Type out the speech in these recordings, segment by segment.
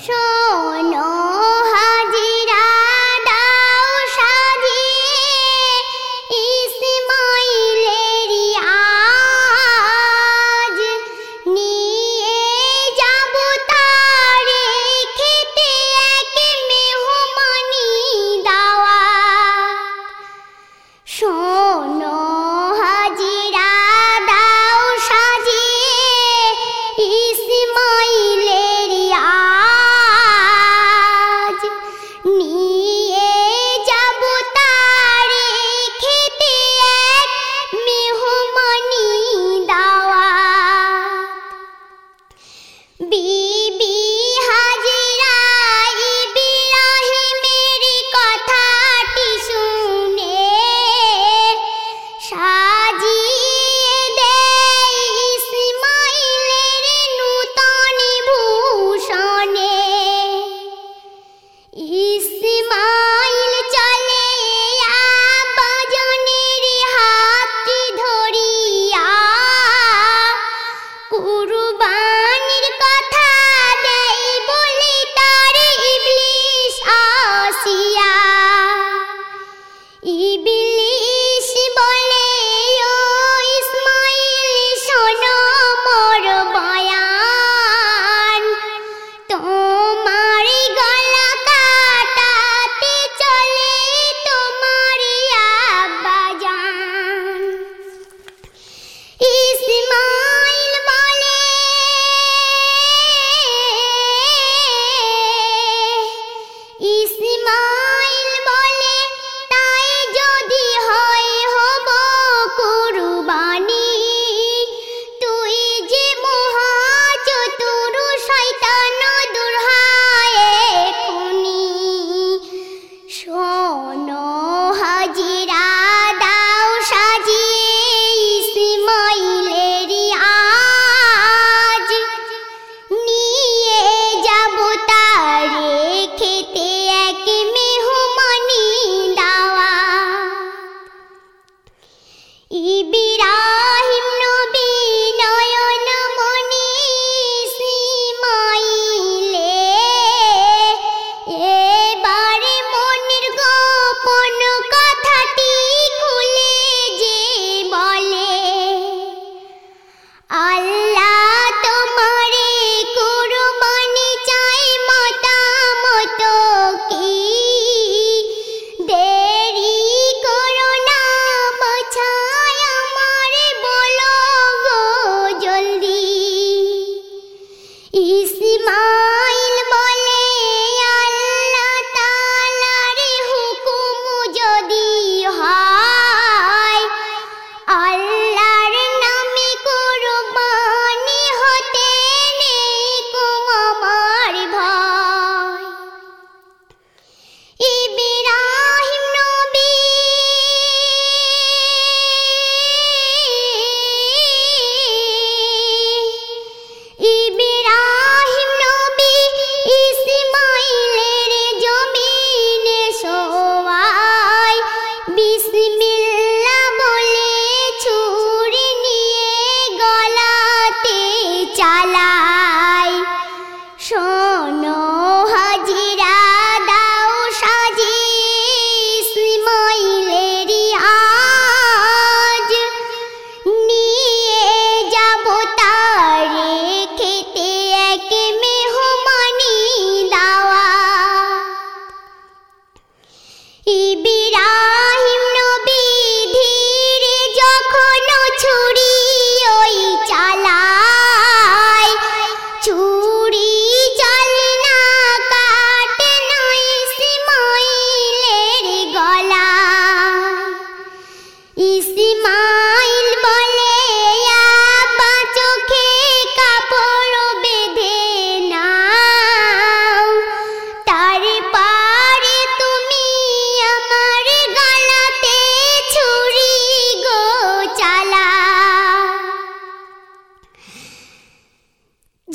show.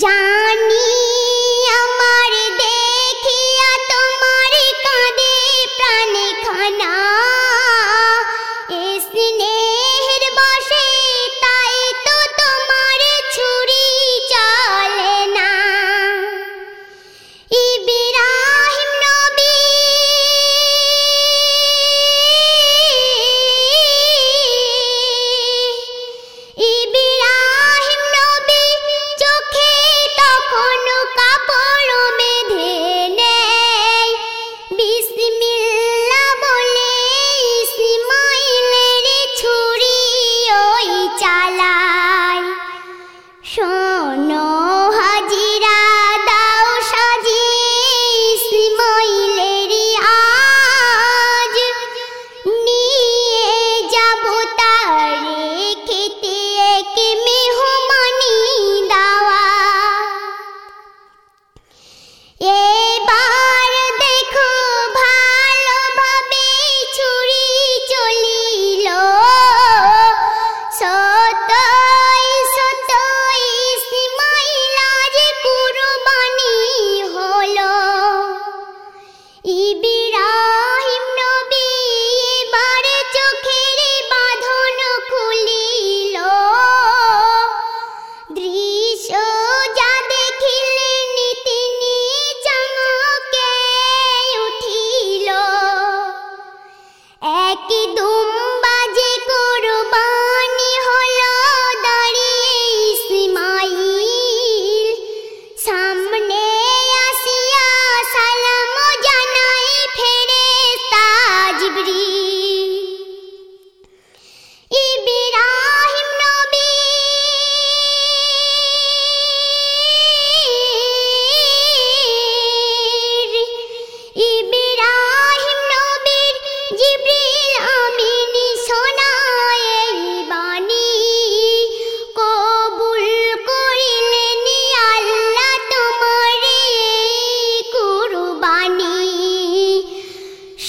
जानी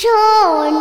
শোন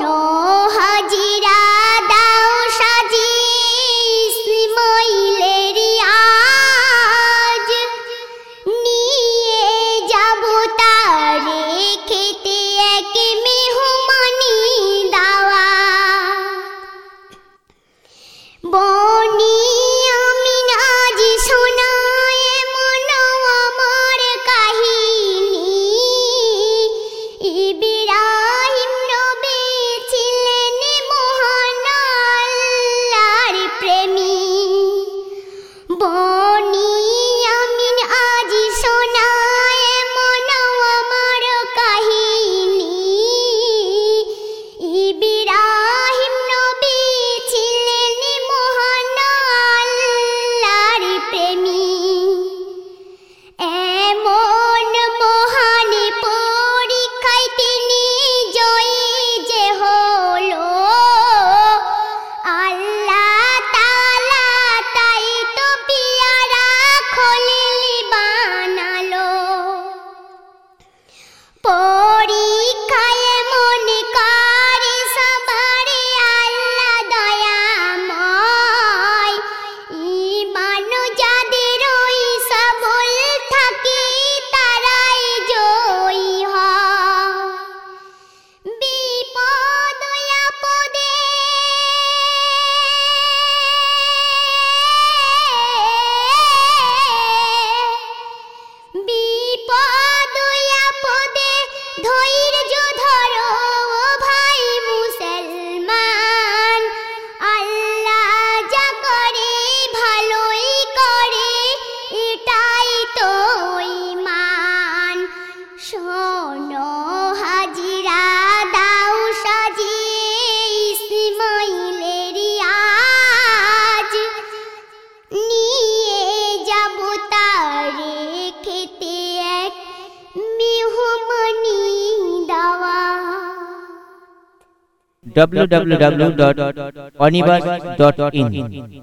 www.onibus.in